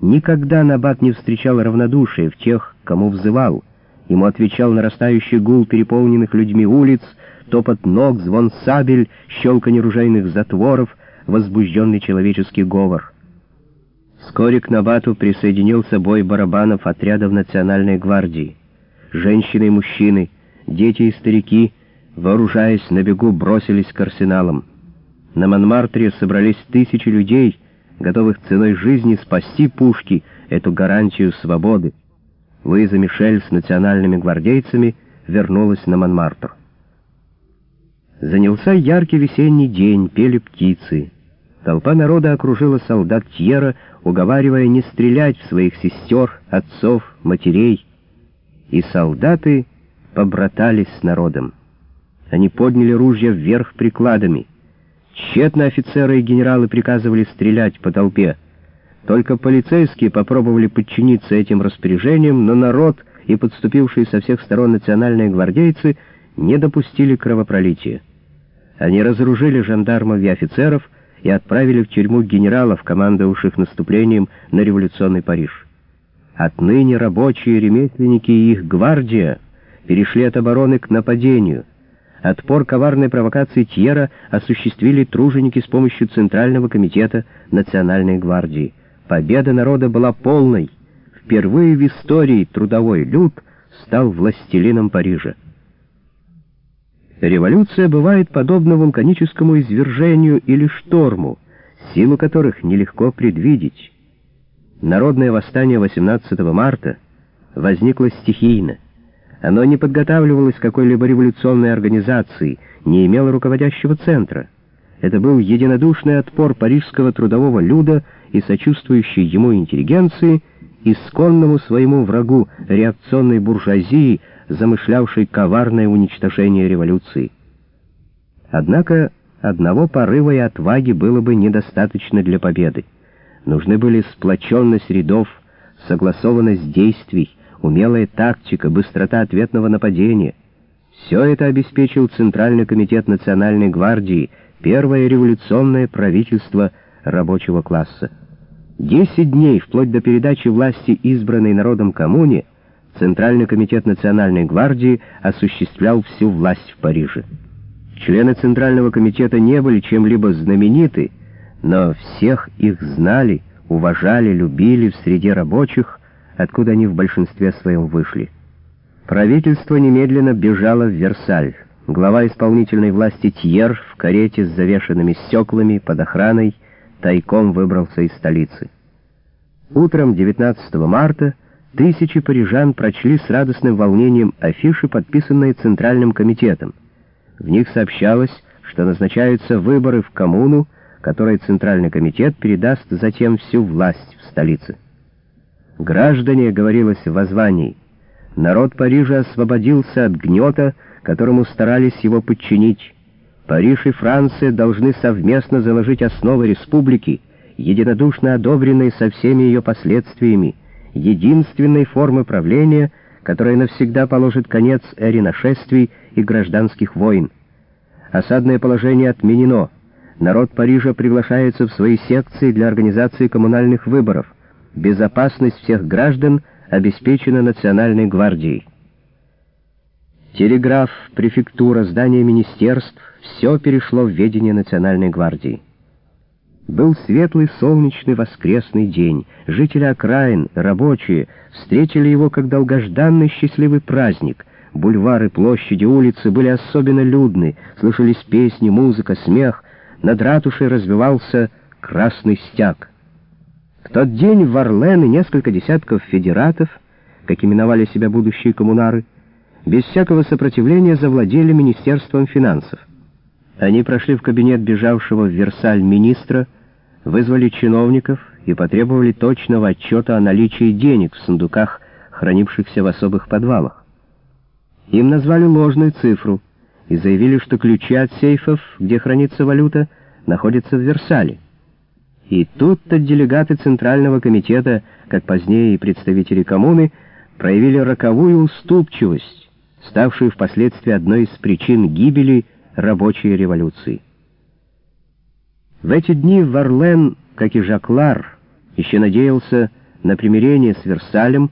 Никогда Набат не встречал равнодушия в тех, кому взывал. Ему отвечал нарастающий гул переполненных людьми улиц, топот ног, звон сабель, щелканье ружейных затворов, возбужденный человеческий говор. Вскоре к Набату присоединился бой барабанов отрядов Национальной гвардии. Женщины и мужчины, дети и старики, вооружаясь на бегу, бросились к арсеналам. На Монмартре собрались тысячи людей, готовых ценой жизни спасти пушки, эту гарантию свободы. Луиза Мишель с национальными гвардейцами вернулась на Монмартр. Занялся яркий весенний день, пели птицы. Толпа народа окружила солдат Тьера, уговаривая не стрелять в своих сестер, отцов, матерей. И солдаты побратались с народом. Они подняли ружья вверх прикладами. Тщетно офицеры и генералы приказывали стрелять по толпе. Только полицейские попробовали подчиниться этим распоряжениям, но народ и подступившие со всех сторон национальные гвардейцы не допустили кровопролития. Они разоружили жандармов и офицеров и отправили в тюрьму генералов, командовавших наступлением на революционный Париж. Отныне рабочие, ремесленники и их гвардия перешли от обороны к нападению. Отпор коварной провокации Тьера осуществили труженики с помощью Центрального комитета Национальной гвардии. Победа народа была полной. Впервые в истории трудовой люд стал властелином Парижа. Революция бывает подобна вулканическому извержению или шторму, силу которых нелегко предвидеть. Народное восстание 18 марта возникло стихийно. Оно не подготавливалось какой-либо революционной организацией, не имело руководящего центра. Это был единодушный отпор парижского трудового люда и сочувствующей ему интеллигенции исконному своему врагу реакционной буржуазии, замышлявшей коварное уничтожение революции. Однако одного порыва и отваги было бы недостаточно для победы. Нужны были сплоченность рядов, согласованность действий, умелая тактика, быстрота ответного нападения. Все это обеспечил Центральный комитет Национальной гвардии, первое революционное правительство рабочего класса. Десять дней, вплоть до передачи власти избранной народом коммуне, Центральный комитет Национальной гвардии осуществлял всю власть в Париже. Члены Центрального комитета не были чем-либо знамениты, но всех их знали, уважали, любили в среде рабочих, откуда они в большинстве своем вышли. Правительство немедленно бежало в Версаль. Глава исполнительной власти Тьер в карете с завешенными стеклами под охраной тайком выбрался из столицы. Утром 19 марта тысячи парижан прочли с радостным волнением афиши, подписанные Центральным комитетом. В них сообщалось, что назначаются выборы в коммуну, которой Центральный комитет передаст затем всю власть в столице. «Граждане», — говорилось в воззвании, — «народ Парижа освободился от гнета, которому старались его подчинить. Париж и Франция должны совместно заложить основы республики, единодушно одобренной со всеми ее последствиями, единственной формы правления, которая навсегда положит конец эре нашествий и гражданских войн. Осадное положение отменено. Народ Парижа приглашается в свои секции для организации коммунальных выборов. Безопасность всех граждан обеспечена Национальной гвардией. Телеграф, префектура, здание министерств — все перешло в ведение Национальной гвардии. Был светлый солнечный воскресный день. Жители окраин, рабочие, встретили его как долгожданный счастливый праздник. Бульвары, площади, улицы были особенно людны, слышались песни, музыка, смех. Над ратушей развивался красный стяг. Тот день в Орлен и несколько десятков федератов, как именовали себя будущие коммунары, без всякого сопротивления завладели Министерством финансов. Они прошли в кабинет бежавшего в Версаль министра, вызвали чиновников и потребовали точного отчета о наличии денег в сундуках, хранившихся в особых подвалах. Им назвали ложную цифру и заявили, что ключи от сейфов, где хранится валюта, находятся в Версале. И тут-то делегаты Центрального комитета, как позднее и представители коммуны, проявили роковую уступчивость, ставшую впоследствии одной из причин гибели рабочей революции. В эти дни Варлен, как и Жаклар, еще надеялся на примирение с Версалем